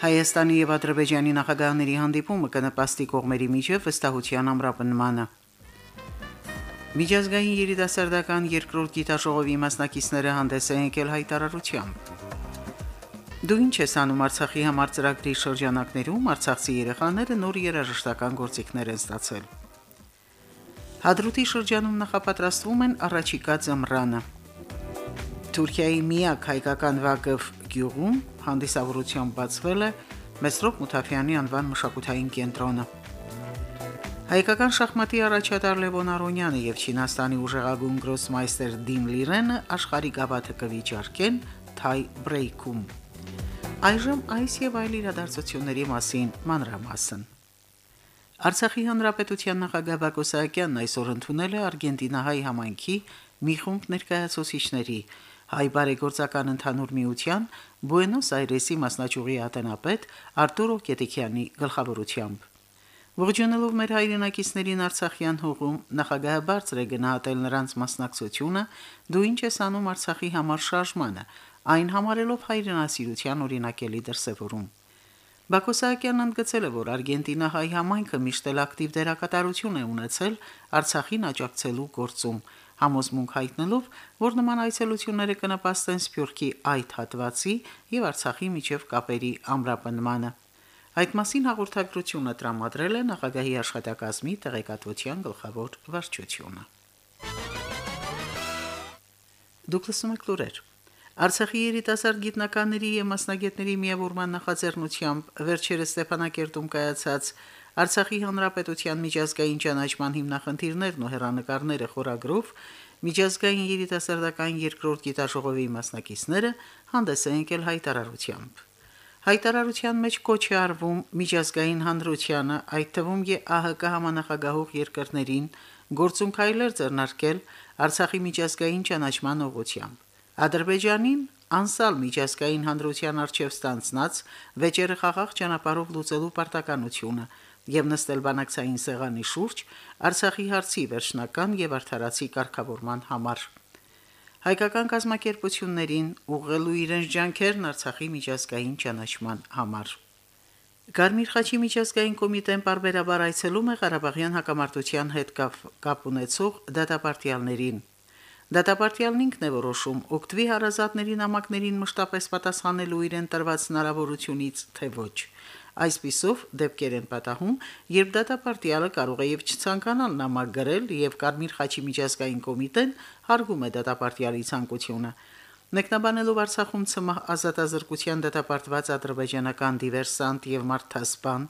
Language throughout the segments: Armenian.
Հայաստանի եւ Ադրբեջանի նախագահների հանդիպումը կնպաստի կողմերի միջև վստահության ամրապնմանը Միջազգային երիտասարդական երկրորդ գիտաժողովի մասնակիցները հանդես են եկել հայտարարությամբ Դու ինչ ես անում Արցախի համար ծրագրի շրջանակներում Արցախցի երեխաները նոր երաժշտական գործիքներ են ստացել Հադրութի շրջանում նախապատրաստվում են առաջիկա ծմռանը Թուրքիայի միակ հայկական Վագով գյուղում հանդիսավորությամբ բացվել է Մեսրոպ Մութաֆյանի անվան մշակութային կենտրոնը։ Հայկական շախմատի առաջատար Լևոն Արոնյանը եւ Չինաստանի ուժեղագույն գրոսմայստեր Դին Լիրենը աշխարհի գավաթը կվիճարկեն Թայ բրեյքում։ Այժմ այս եւ այլ իրադարձությունների մասին մանրամասն։ Արցախի հանրապետության նախագահ Բակո Սահակյանն այսօր ընդունել է Արգենտինահայ համայնքի մի խումբ ներկայացուցիչների հայ բարեգործական ընդհանուր միության Բուենոս Այրեսի մասնաճյուղի ատենապետ Արտուրո Կետիքյանի գլխավորությամբ։ Ողջունելով մեր հայրենակիցներին Արցախյան հողում նախագահը բարձր է գնահատել նրանց մասնակցությունը, դու ինչ ես անում Արցախի համար շարժմանը, այն համարելով հայրենասիրության օրինակելի դրսևորում։ Բակո Սահակյանն ընդգծել է, որ Արգենտինա-հայ համայնքը միշտ էլ ակտիվ դերակատարություն է ունեցել Արցախին աջակցելու գործում, համոզմունք հայտնելով, որ նման այցելությունները կնպաստեն Սփյուռքի այդ հատվածի եւ Արցախի միջև կապերի ամրապնմանը։ Այդ մասին հաղորդագրությունը տրամադրել է նախագահի աշխատակազմի տեղեկատվության գլխավոր վարչությունը։ Դուք լսում եք լուրեր։ Արցախի երիտասարդ գիտնականների եւ մասնագետների միավորման նախաձեռնությամբ վերջերս Ստեփանակերտում կայացած Արցախի հանրապետության միջազգային ճանաչման հիմնախնդիրներն ու հերանեկարները խորագրով միջազգային երիտասարդական երկրորդ գիտաժողովի մասնակիցները հանդես են եկել հայտարարությամբ։ Հայտարարության մեջ կոչ է արվում միջազգային հանրությանը, այդ թվում ԵԱՀԿ համանախագահող երկրներին գործուն քայլեր ձեռնարկել Արցախի միջազգային ճանաչման ուղղությամբ։ Ադրբեջանին անսալ միջազգային հանրության արչև ստանցնած վեճերը խաղաղ ճանապարհով լուծելու պարտականությունը եւ նստել բանակցային սեղանի շուրջ Արցախի հարցի վերջնական եւ արդարացի կարգավորման համար։ Հայկական կազմակերպություններին ուղղելու իրենց ջանքերն Արցախի միջազգային ճանաչման համար։ Գարմիր խաչի միջազգային կոմիտեն բարբերաբար այցելում է Ղարաբաղյան հակամարտության հետ կապ, ունեցող դատապարտյալներին։ Դատապարտյալն ինքն է որոշում օգտվի հարազատների նամակներին մշտապես պատասխանելու իրեն տրված հնարավորությունից, թե ոչ։ Այսպիսով դեպքեր են պատահում, երբ դատապարտյալը կարող է եւ չցանկանալ նամակ գրել եւ Կարմիր խաչի միջազգային կոմիտեն հարգում է դատապարտյալի ցանկությունը։ Մեկնաբանելով Արցախում ցմահ ազատազրկության դատապարտված ադրբեջանական դիվերսանտ եւ մարդասպան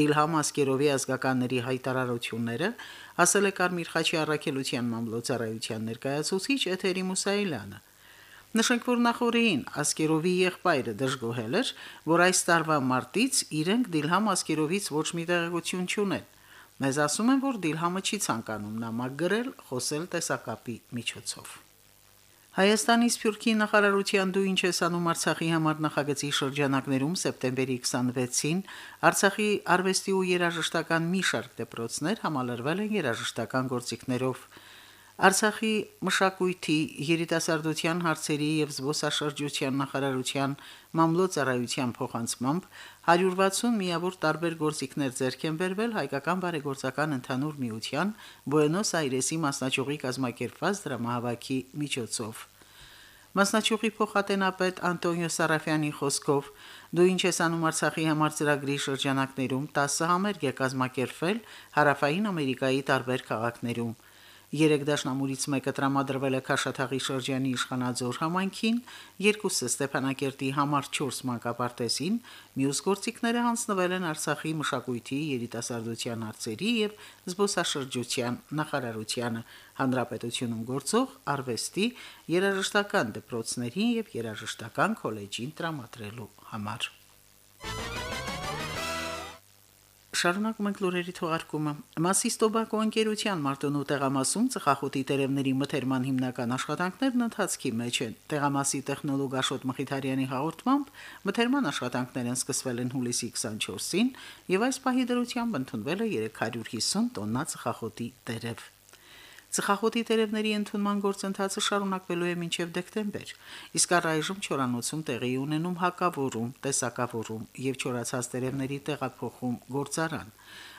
Դիլհամ Ասկերովի ազգականների հայտարարությունները, ասել է Կարմիր խաչի առաքելության մամլոյցարայության ներկայացուցիչ Էթերի Մուսայելյանը։ Նշենք, որ նախորդին Ասկերովի եղբայրը դժգոհել էր, որ այս տարվա մարտից իրենք Դիլհամ Ասկերովից ոչ մի տեղեկություն չունեն։ Մեզ ասում են, որ Դիլհամը չի ցանկանում նամակ գրել, խոսել տեսակապի միջոցով։ Հայաստանի Սփյուռքի նախարարության դու ինչ ես անում Արցախի համար նախագծի շրջանակներում սեպտեմբերի 26-ին Արցախի արվեստի ու երաժշտական մի շարք դպրոցներ համալրվել են երաժշտական գործիքներով։ Արցախի մշակույթի, երիտասարդության հարցերի եւ զբոսաշրջության նախարարության մամլոյցարայության փոխանցմամբ 160 միավոր տարբեր գործիքներ ձեռք են բերվել հայկական բարեգործական ընդհանուր միության Բուենոս Այրեսի մասնաճյուղի կազմակերպված դրամահավաքի միջոցով։ Մասնաճյուղի փոխատենապետ Անտոնիո Սարաֆյանի խոսքով դու ինչ ես անում Արցախի համար ծրագրի շրջանակներում 10 համերգ է կազմակերպվել Հարավային Ամերիկայի տարբեր քաղաքներում։ Երեք դաշնամուրից մեկը տրամադրվել է Քաշաթաղի շրջանի Իշխանաձոր համայնքին, երկուսը Ստեփանակերտի համար 4 մանկապարտեզին, մյուս գործիքները հանձնվել են Արցախի մշակույթի, երիտասարդության հարցերի եւ զբոսաշրջության նախարարությանը, հանրապետությունում գործող արվեստի, երաժշտական դպրոցներին եւ երաժշտական քոլեջին տրամադրելու համար։ Շարունակում ենք լուրերի թողարկումը։ Մասիստոբակո ընկերության Մարտոնու տեղամասում ծխախոտի տերևների մթերման հիմնական աշխատանքներն ընթացքի մեջ են։ Տեղամասի տեխնոլոգ Աշոտ Մխիթարյանի հաղորդմամբ մթերման աշխատանքներն սկսվել են հուլիսի 24-ին եւ այս պահի դրությամբ ընդունվել է 350 տոննա ծխախոտի տերև։ Ծխախոտի տերևների ընդունման գործընթացը շարունակվելու է մինչև դեկտեմբեր, իսկ առայժմ չորանոցում տեղի ունենում հակավորում, տեսակավորում եւ չորացած տերևների տեղափոխում գործարան։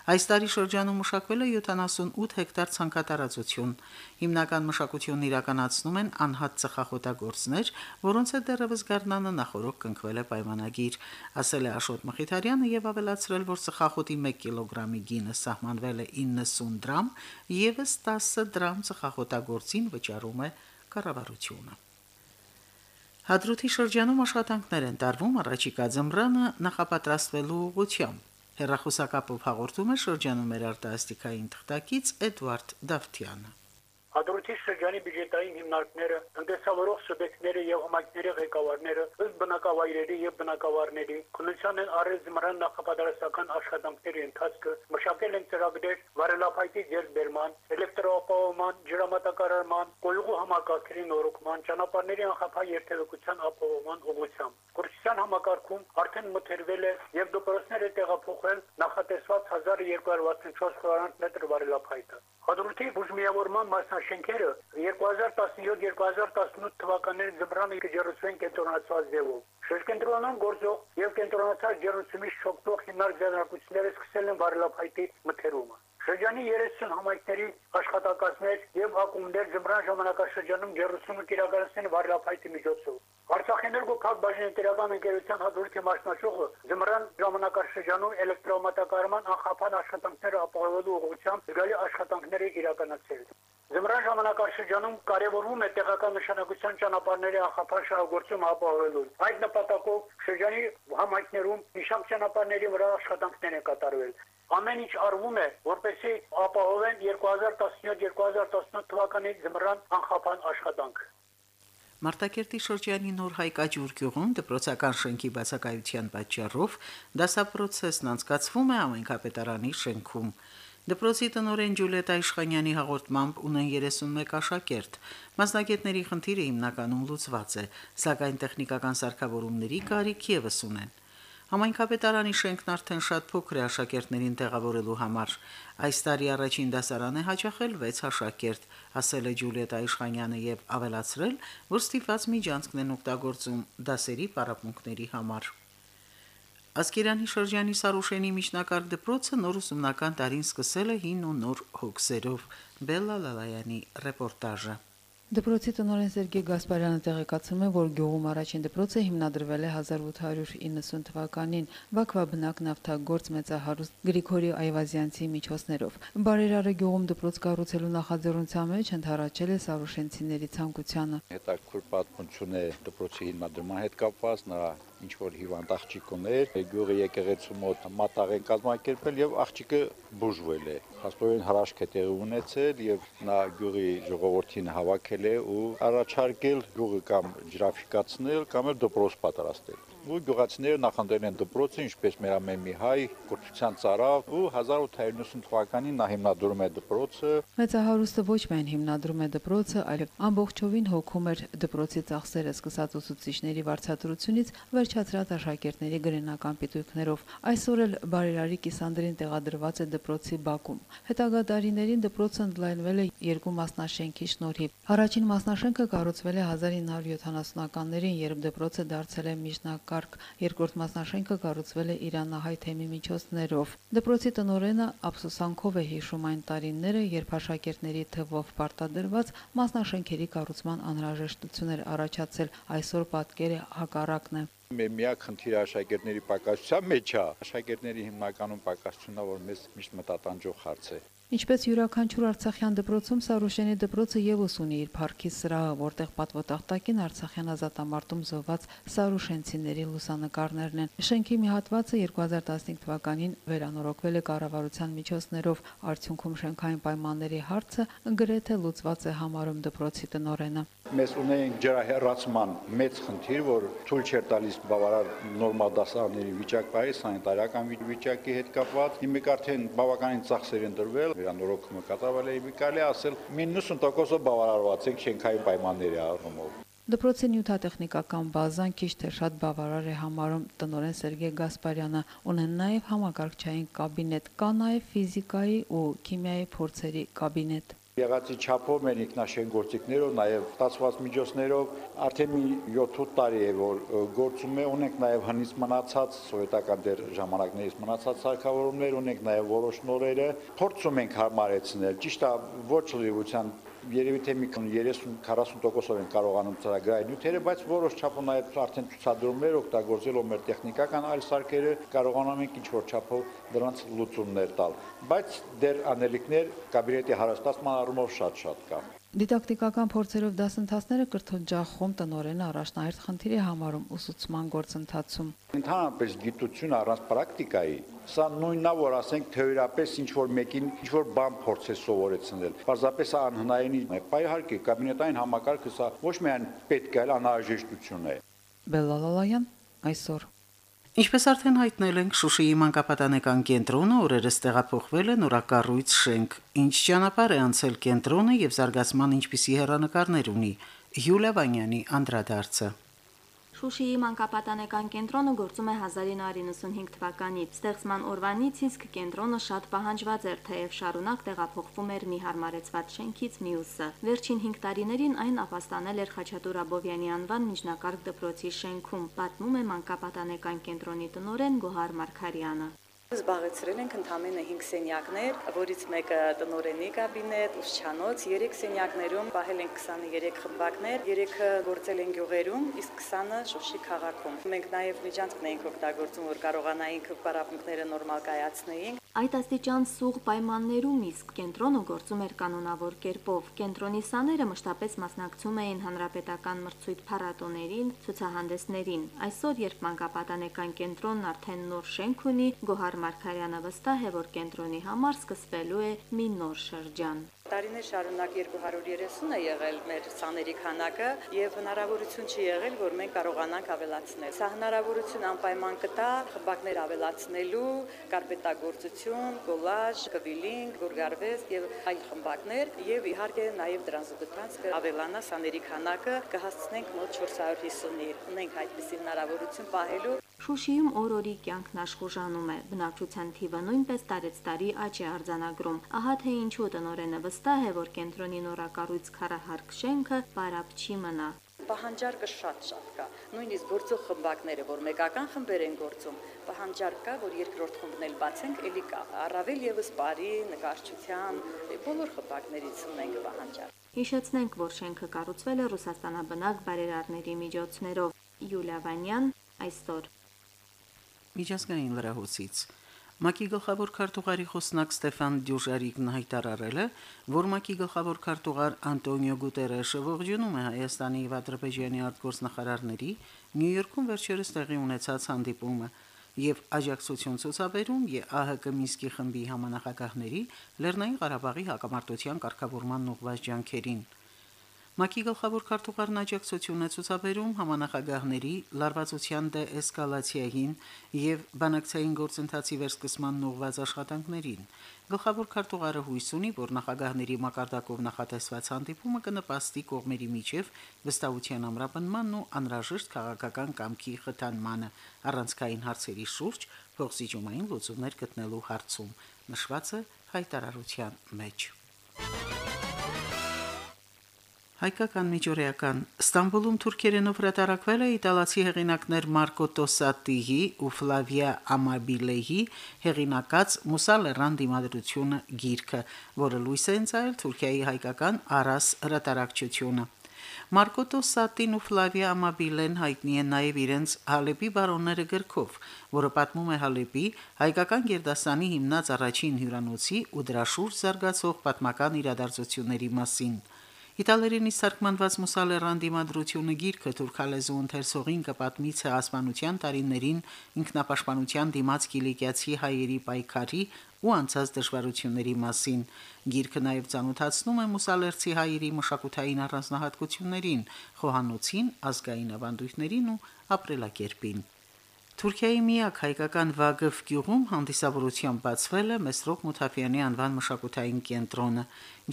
Այս տարի շրջանում մշակվել է 78 հեկտար ցանկատարածություն։ Հիմնական մշակությունն իրականացնում են անհատ ծխախոտագործներ, որոնց հետ դեռևս Գառնանը նախորոք կնքվել է պայմանագիր, ասել է Աշոտ Մխիթարյանը եւ ավելացրել, որ ծխախոտի 1 կիլոգրամի գինը սահմանվել է 90 դրամ, եւս 10 դրամ ծխախոտագործին վճարում է կառավարությունը։ Հադրութի շրջանում աշխատանքներ են տարվում առաջիկա ձմռանը նախապատրաստվելու ուղղությամբ։ Հերրախոսակապով հաղորդում է շրջանում մեր արտասթիկային թղթակից Էդվարդ Դավթյանը։ Հադրութի շրջանի բյուջետային հիմնարկները, տնտեսավորող սուբյեկտները եւ համայնքների ղեկավարները ըստ բնակավայրերի եւ բնակավարների քննության են արել զմրան նախապատրաստական աշխատանքների ընթացքը, մշակել են ծրագրեր վարելափայտի ձեռբերման, էլեկտրոապահովման, ջրամատակարարման, կոյուղու համակարգերի նորոգման, ճանապարհների անխափան երթևեկության ապահովման ուղղությամբ։ Կուրսյան համակարգում արդեն մթերվել է եւ դպրոցները տեղափոխել նախատեսված 1264 քվադրանտ մետր վարելափայտը։ Հադրութի բուժմիավորման մասնաշենքերը 2017-2018 թվականների ձմռանը կջերուցվեն կենտրոնացված ձևով։ Շրջենտրոնում գործող եւ կենտրոնացած ջերուցումից շոկտող հիմնարկ ձեռնարկությունները սկսել են վարելափայտի մթերումը։ Շրջանի 30 համայնքների աշխատակազմներ եւ ակումբներ ձմռան ժամանակաշրջանում ջերուցումը կիրականացնեն վարելափայտի միջոցով։ Արցախեներգո քաղաքբաժնետիրական ընկերության հաջորդի մասնաճյուղը զմրան ժամանակաշրջանում էլեկտրոմատակարարման անխափան աշխատանքները ապահովելու ուղղությամբ զգալի աշխատանքները իրականացել։ Զմրան ժամանակաշրջանում կարևորվում է տեղական նշանակության ճանապարհների անխափան շահագործումը ապահովելու։ Այդ նպատակով շրջանի համայնքներում իշակ ճանապարհների վրա աշխատանքներ են կատարվել։ Ամեն ինչ արվում է, որպեսզի ապահովեն 2017-2018 թվականի զմրան անխափան աշխատանք։ Մարտակերտի շրջանի Նոր Հայկաջուր գյուղում դպրոցական շենքի բացակայության պատճառով դասապրոցեսն անցկացվում է ամենքապետարանի շենքում։ Դպրոցի տնօրեն Ջուլիետա Իշխանյանի հաղորդմամբ ունեն 31 աշակերտ։ Մասնագետների խնդիրը հիմնականում լուծված է, սակայն տեխնիկական սարքավորումների կարիք եւս ունեն։ Համայնքապետարանի շենքն արդեն շատ փոքր է աշակերտներին տեղավորելու համար։ Այս տարի առաջին դասարան է հաճախել 6 աշակերտ, ասել է Ջուլիետա Իշխանյանը եւ ավելացրել, որ ստիպված միջանցքն են օգտագործում դասերի պարապմունքների համար։ Ասկերանի շրջանի Սարուշենի միջնակարգ դպրոցը նոր ուսումնական տարին սկսել է հին ու նոր հոգսերով։ Բելլա Լալայանի ռեպորտաժը։ Դպրոցի տնօրեն Սերգեյ Գասպարյանը տեղեկացնում է, որ գյուղում առաջին դպրոցը հիմնադրվել է 1890 թվականին Բաքվա բնակ նավթագործ մեծահարուստ Գրիգորի Այվազյանցի միջոցներով։ Բարերարը գյուղում դպրոց կառուցելու նախաձեռնության մեջ ընդհարաճել է Սարուշենցիների ցանկությանը։ Հետաքրքիր պատմություն է դպրոցի հիմնադրման հետ կապված, նրա ինչ որ հիվանդ աղջիկ ուներ, գյուղի եկեղեցու մոտ մատաղ են կազմակերպել եւ աղջիկը բուժվել է։ Հաստորեն հրաշք է տեղի ունեցել եւ նա գյուղի ժողովրդին հավաքել է ու առաջարկել գյուղը կամ ջրաֆիկացնել կամ էլ դպրոց պատրաստել ու գյուղացիները նախընտրել են դպրոցը, ինչպես մեր ամեն մի հայ կրթության ծարավ ու 1890 թվականին նա հիմնադրում է դպրոցը։ Մեծահարուստը ոչ միայն հիմնադրում է դպրոցը, այլև ամբողջովին հոգում էր դպրոցի ծախսերը սկսած ուսուցիչների վարձատրությունից վերջացրած աշակերտների գրենական պիտույքներով։ Այսօր էլ բարերարի կիսանդրին տեղադրված է դպրոցի բակում։ Հետագա տարիներին դպրոցը ընդլայնվել է երկու մասնաշենքի շնորհիվ։ Առաջին մասնաշենքը կառուցվել է 1970-ականներին, երբ դպրոցը դարձել է միջնակարգ կարգ։ Երկրորդ մասնաշենքը կառուցվել է Իրանահայ թեմի միջոցներով։ Դպրոցի տնօրենը ափսոսանքով է հիշում այն տարիները, երբ աշակերտների թվով պարտադրված մասնաշենքերի կառուցման անհրաժեշտություն էր առաջացել։ Այսօր պատկերը հակառակն է։ Մեր միակ խնդիրը աշակերտների պակասության մեջ է։ Աշակերտների հիմնականում պակասությունն է, որ մեզ միշտ մտատանջող հարց է։ Ինչպես յուրաքանչյուր Արցախյան դպրոցում Սարուշենի դպրոցը եւս ունի իր парքի սրահը, որտեղ պատվոտախտակին Արցախյան ազատամարտում զոհված Սարուշենցիների լուսանկարներն են։ Շենքի մի հատվածը 2015 թվականին վերանորոգվել է կառավարության միջոցներով, արդյունքում շենքային պայմանների հարցը գրեթե լուծված է համարում դպրոցի տնօրենը։ Մեզ ունեն ջրահեռացման մեծ խնդիր, որ թույլ չէր տալիս բավարար նորմալ դասարանների վիճակ բարի սանիտարական վիճակի հետ կապված։ Հիմա արդեն բավականին ծախսեր են դրվել, վերանորոգումը կատարվել է, կարելի ասել 90%-ը բավարարված են շենքային պայմանների առումով։ Դպրոցի նյութատեխնիկական բազան քիչ թե շատ բավարար է համարում տնօրեն Սերգեյ Գասպարյանը։ Ունեն նաև համակարգչային կաբինետ, կա նաև ֆիզիկայի ու քիմիայի փորձերի կաբինետ եղածի չափով մեր ինքնաշեն գործիքներով, նաև ստացված միջոցներով արդեն մի 7-8 տարի է որ գործում է, ունենք նաև հնից մնացած սովետական դեր ժամանակներից մնացած սարքավորումներ, ունենք նաև որոշ նորերը, փորձում ենք հարմարեցնել։ Ճիշտ է, ոչ լրիվության երևի թե մի 30-40%-ով են կարողանում ծրագրային նյութերը, բայց որոշ չափով նաև արդեն ցուցադրումներ օգտագործելով մեր տեխնիկական այլ սարքերը կարողանում ենք ինչ-որ չափով դրանց լուծումներ տալ։ Բայց դեռ անելիքներ կաբինետի հարստացման առումով շատ-շատ կա։ Դիդակտիկական փորձերով դասընթացները կրթօջախում տնորենը առաջնահերթ խնդիրի համարում ուսուցման գործընթացում։ Ընդհանրապես գիտություն առանց պրակտիկայի Սա նույնն է, որ ասենք թեորիապես ինչ որ մեկին ինչ որ բան փորձես սովորեցնել։ Պարզապես անհնարին է։ Բայ իհարկե կաբինետային համակարգը սա ոչ միայն պետք է, այլ անհրաժեշտություն է։ Բելլալալայան այսօր Ինչպես արդեն հայտնել ենք, Շուշիի մանկապատանեկան կենտրոնը օրերս տեղափոխվել է նորակառույց շենք, ինչ ճանապարհ է անցել կենտրոնը եւ զարգացման ինչպիսի հերանեկարներ ունի։ Յուլիա Վանյանի անդրադարձը։ Շուշիի մանկապատանեկան կենտրոնը գործում է 1995 թվականից։ Ստեղծման օրվանից իսկ կենտրոնը շատ պահանջված էր, թեև շարունակ տեղափոխվում էր մի հարմարեցված շենքից մյուսը։ Վերջին 5 տարիներին այն ապաստանել էր Խաչատուր Աբովյանի անվան միջնակարգ դպրոցի շենքում, պատմում է մանկապատանեկան կենտրոնի տնօրեն Գոհար Մարկարյանը։ Զբաղեցրել ենք ընդամենը 5 սենյակներ, որից մեկը տնորենի կաբինետ, ուսչանոց, 3 սենյակներում պահել ենք 23 խմբակներ, 3-ը գործել են գյուղերում, իսկ 20-ը Շուշի քաղաքում։ Մենք նաև միջանցքն էինք օգտագործում, որ կարողանայինք պարապմունքները նորմալ կայացնեինք։ Այդ աստիճան սուղ պայմաններում իսկ կենտրոնը գործում էր կանոնավոր կերպով։ Կենտրոնի սաները մշտապես մասնակցում էին հանրապետական մրցույթ փառատոներին, ցուցահանդեսներին։ Այսօր, երբ մանկապատանեկան կենտրոնն արդեն նոր շենք ունի, Գոհար Մարկարյանը վստահ է, որ կենտրոնի համար սկսվելու է մի նոր շրջան։ Տարիներ շարունակ 230 է եղել մեր սաների քանակը եւ հնարավորություն չի եղել, որ մենք կարողանանք ավելացնել։ Սա հնարավորություն անպայման կտա խմբակներ ավելացնելու, կարպետագործություն, կոլաժ, կվիլինգ, գորգարվեստ եւ այլ խմբակներ եւ իհարկե նաեւ դրան զուգընթաց կավելանա սաների քանակը, կհասցնենք մոտ 450-ի։ Ունենք այդպիսի հնարավորություն պահելու Շուշիում օր-օրի կյանքն աշխուժանում է, բնակչության թիվը նույնպես տարեց տարի աճ է արձանագրում։ Ահա թե ինչու տնորենը վստահ է, որ կենտրոնի նորակառույց քարահարկ շենքը պարապ չի մնա պահանջարկը շատ-շատ կա։ Նույնիսկ գործող խմբակները, որ մեկական խմբեր են գործում, պահանջարկ կա, որ երկրորդ խումբն էլ բացենք, ելի կա։ Առավել եւս բարի, նկարչության, բոլոր խմբակներից ունենք պահանջարկ։ Հիշեցնենք, որ շենքը կառուցվել է Ռուսաստանաբնակ բարերարների միջոցներով։ Յուլիա Վանյան այսօր միջազգային լրահոսից։ ՄԱԿ-ի գլխավոր քարտուղարի խոսնակ Ստեփան Դյուժարիկն հայտարարել է, որ ՄԱԿ-ի գլխավոր քարտուղար Անտոնիո Գուտերեշը ողջունում է Հայաստանի եւ Ադրբեջանի արտգործնախարարների Նյու Յորքում վերջերս տեղի ունեցած հանդիպումը եւ աջակցություն ցուցաբերում ԵԱՀԿ Մինսկի խմբի համանախագահների Լեռնային Ղարաբաղի հակամարտության կարգավորման ուղղված ջանքերին։ ՄԱԿ-ի գլխավոր քարտուղարն աջակցություն է ցուցաբերում համանախագահների լարվածության դեէսկալացիային եւ բանակցային գործընթացի վերսկսման ուղղված աշխատանքներին։ Գլխավոր քարտուղարը հույս ունի, որ նախագահների մակարդակով նախատեսված հանդիպումը կնպաստի կողմերի միջև վստահության ամրապնմանն ու անհրաժեշտ քաղաքական կամքի խթանմանը առանցքային հարցերի շուրջ փոխզիջումային լուծումներ գտնելու հարցում, նշված է հայտարարության մեջ։ Հայկական միջուրեական Ստամբուլում թուրքերենով հրատարակվել է իտալացի հեղինակներ Մարկո Տոսատիի ու Ֆլավիա Ամաբիլեի հեղինակած Մուսալերան դիմադրությունը գիրքը, որը լույս է ընծայել Թուրքիայի հայկական Արաս հրատարակչությունը։ Մարկոտո Սատին ու Ֆլավիա Ամաբիլեն հայտնի են նաև իրենց Հալեպի բարոնները գրքով, որը պատմում է Հալեպի հայկական գերդաստանի հիմնած առաջին հյուրանոցի ու դրա շուրջ զարգացող պատմական իրադարձությունների մասին։ Իտալերենի սարքմանված Մուսալերան դիմադրությունը գիրքը թուրքալեզու ընթերցողին կպատմի ցեղասպանության տարիներին ինքնապաշտպանության դիմաց կիլիկիացի հայերի պայքարի ու անցած դժվարությունների մասին։ Գիրքը նաև ցանոթացնում է մուսալերցի հայերի մշակութային առանձնահատկություններին, խոհանոցին, ազգային ավանդույթներին ու ապրելակերպին։ Թուրքիայի միակ հայկական Վագֆ գյուղում հանդիսավորությամբ բացվել է Մեսրոպ Մութաֆյանի անվան մշակութային կենտրոնը։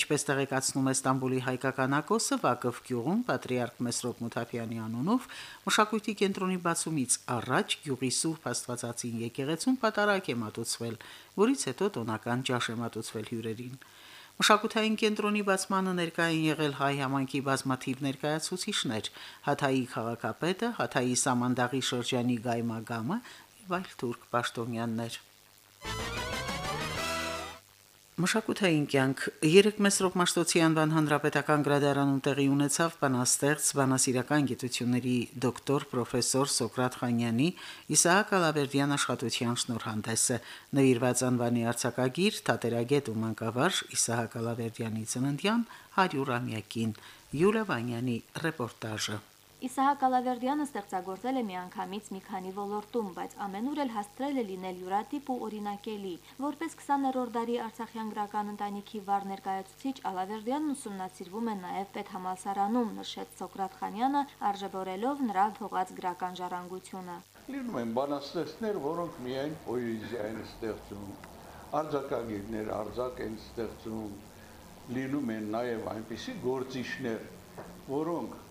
Ինչպես տեղեկացնում է Ստամբուլի հայկական ակոսը, Վագֆ գյուղում պատրիարք Մեսրոպ Մութաֆյանի անունով մշակույթի կենտրոնի բացումից առաջ գյուղի Սուրբ Աստվածածին եկեղեցում պատարակ է մատուցվել, որից հետո տոնական ջաշ է մատուցվել հյուրերին։ Մշակութային կենտրոնի բացմանը ներկա են եղել հայ համայնքի բազմաթիվ ներկայացուցիչներ՝ Հաթայի քաղաքապետը, Հաթայի Սամանդաղի շրջանի գայմագամը եւ այլ թուրք պաշտոնյաներ։ Մշակութային կյանք. Երեք Մեսրոպ Մաշտոցի անվան հանրապետական գրադարանում տեղի ունեցավ բանաստեղծ բանասիրական գիտությունների դոկտոր պրոֆեսոր Սոկրատ Խանյանի Իսահակ Ալավերդյան աշխատության շնորհանդեսը նվիրված անվանի արձակագիր Թատերագետ ու մանկավարժ Իսահակ Ալավերդյանի ծննդյան 100-ամյակին Յուլիա Վանյանի ռեպորտաժը Իսահակ Ալավերդյանը ստեղծագործել է միանգամից մի քանի ոլորտում, բայց ամենուր էլ հաստրել է լինել յուրատիպ ու օրինակելի։ Որպես 20-րդ դարի Արցախյան գրական ընտանիքի վառ ներկայացուցիչ Ալավերդյանն ուսումնասիրվում է նաև պետհամալսարանում, նշեց Սոկրատ Խանյանը, արժևորելով նրա թողած գրական ժառանգությունը։ Լինում են բանաստեղծներ, որոնք միայն պոեզիա են ստեղծում, արձակագիրներ արձակ են ստեղծում, լինում են նաև այնպիսի գործիչներ, որոնք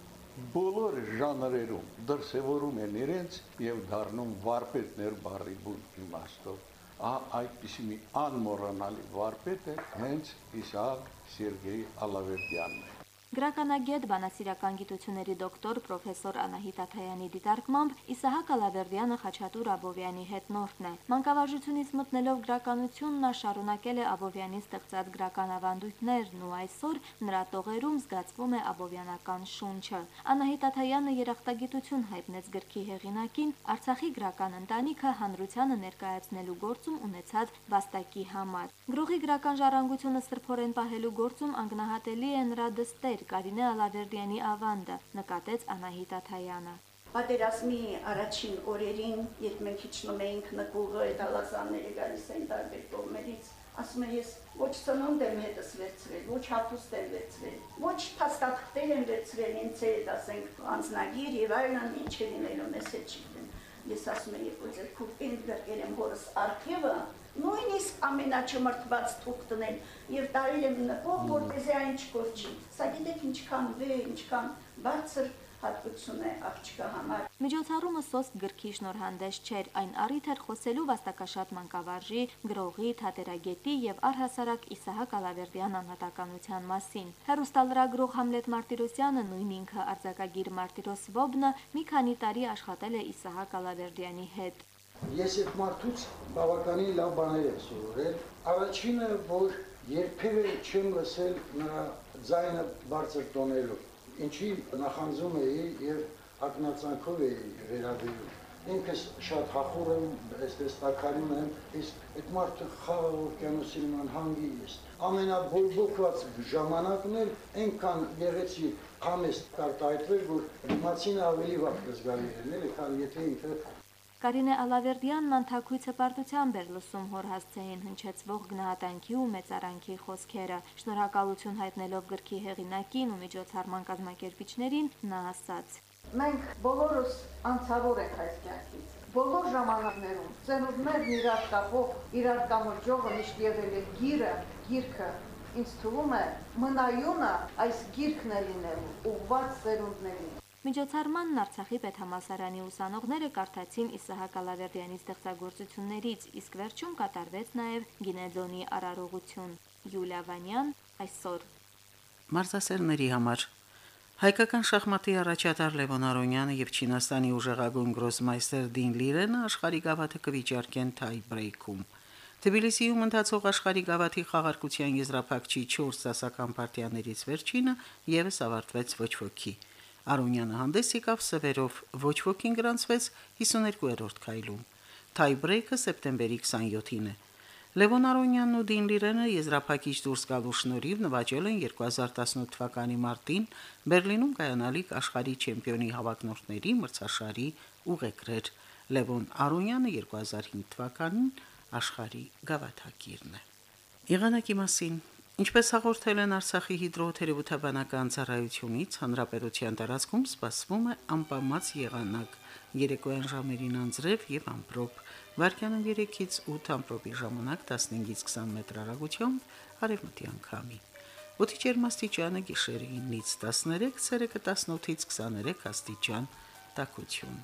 բոլոր ժանրերում դրսևորում են իրենց եւ դառնում վարպետներ բարի բուն իմաստով։ Ահա այդպիսի մի անմոռանալի վարպետ է հենց Իսահակ Սերգեյ Ալավերդյանն։ Գրականագետ բանասիրական գիտությունների դոկտոր պրոֆեսոր Անահիտ Աթայանի դիտարկմամբ Իսահակ Ալավերդյանը Խաչատուր Աբովյանի հետնորդն է։ Մանկավարժությունից մտնելով գրականություն նա շարունակել է Աբովյանի ստեղծած գրական ավանդույթներն ու այսօր նրա տողերում զգացվում է աբովյանական շունչը։ Անահիտ Աթայանը երախտագիտություն հայտնեց գրքի հեղինակին Արցախի գրական ընտանիքը հանրությանը ներկայացնելու գործում ունեցած վաստակի համար։ Գրողի գրական ժառանգությունը սրբորեն պահելու գործում անգնահատելի է նրա դստեր Կարինե Ալավերդյանի ավանդը, նկատեց Անահիտ Աթայանը։ Պատերազմի առաջին օրերին, երբ մենք իջնում էինք նկուղը, այդ ալազանները գալիս էին տարբեր կողմերից, ասում եմ ես ոչ ծնունդ եմ հետս վերցրել, ոչ հապուստ եմ վերցրել, ոչ փաստաթղթեր եմ վերցրել ինձ հետ, ասենք, անձնագիր եւ այլն ինչ է լինելու մեզ հետ չգիտեմ։ Ես ասում եմ, երբ որ քուպին գրկել եմ հորս արխիվը, նույնիսկ ամենաչմրթված թուղթն են եւ տարել եմ նկով, որպեսզի այն չկորչի։ Սա գիտեք ինչքան վե, ինչքան բարձր հատկություն է աղջկա համար։ Միջոցառումը սոսկ գրքի շնորհանդես չէր, այն առիթ էր խոսելու վաստակաշատ մանկավարժի, գրողի, թատերագետի եւ առհասարակ Իսահակ Ալավերդյան անհատականության մասին։ Հերոստալրագրող Համլետ Մարտիրոսյանը նույն ինքը արձակագիր Մարտիրոս Վոբնը մի քանի տարի աշխատել է Իսահակ Ալավերդյանի հետ։ Ես այդ մարդուց բավականին լավ բաներ եմ սովորել։ Առաջինը, որ երբևէ չեմ լսել նրա ձայնը բարձր տոնելով ինչի նախանձում էի եւ ակնածանքով էի վերաբերում ինքս շատ հախուր եմ, այսպես տակարում եմ, իսկ այդ մարդը խաղաղ օվկիանոսի նման հանգիստ։ Ամենաբորբոքված ժամանակն էլ այնքան գեղեցիկ համեստ կարտահայտվել, որ դիմացինը ավելի վատ կզգալի լինել, քան եթե ինքը Կարինե Ալավերդյանն անթակույց հպարտությամբ էր լսում հոր հասցեին հնչեցվող գնահատանքի ու մեծարանքի խոսքերը։ Շնորհակալություն հայտնելով գրքի հեղինակին ու միջոցառման կազմակերպիչներին նա ասաց. Մենք բոլորս անցավոր ենք այս կյանքից։ Բոլոր ժամանակներում ծնունդներն իրար կապող, իրար կամրջողը միշտ եղել է գիրը, գիրքը, ինձ թվում է մնայունը այս գիրքն է լինելու ուղված ծերունդներին։ Միջոցառմանն Արցախի պետհամասարանի ուսանողները կարդացին Իսահակ Ալավերդյանի ստեղծագործություններից, իսկ վերջում կատարվեց նաև Գինեդոնի արարողություն։ Յուլիա Վանյան այսօր Մարզասերների համար. Հայկական շախմատի առաջատար Լևոն Արոնյանը եւ Չինաստանի ուժեղագույն գրոսմայստեր Դին Լիրենը աշխարհի գավաթը կվիճարկեն թայ բրեյքում։ Թբիլիսիում ընթացող աշխարհի գավաթի խաղարկության եզրափակչի 4 դասական պարտիաներից վերջինը եւս ավարտվեց ոչ ոքի։ Արոնյանը հանդես եկավ սևերով, ոչ ոքին գրանցվեց 52-րդ քայլում։ Թայ բրեյքը սեպտեմբերի 27-ին է։ Լևոն Արոնյանն ու Դին Լիրենը եզրափակիչ դուրս գալու շնորհիվ նվաճել են 2018 թվականի մարտին Բերլինում կայանալիք աշխարհի չեմպիոնի հավակնորդների մրցաշարի ուղեկրեր։ Լևոն Արոնյանը 2005 թվականին աշխարհի գավաթակիրն է։ Եղանակի մասին Ինչպես հաղորդել են Արցախի հիդրոթերապևտաբանական ծառայությունից, հանրապետության տարածքում սպասվում է անպամած եղանակ։ Երեկոյան ժամերին անձրև եւ ամպրոպ։ Վարկյանում 3-ից 8 ամպրոպի ժամանակ 15-ից 20 մետր հեռագությամբ արևմտյան քամի։ Օդի ջերմաստիճանը գիշերը 9-ից 13, ցերեկը 18-ից 23 աստիճան։ Տակություն։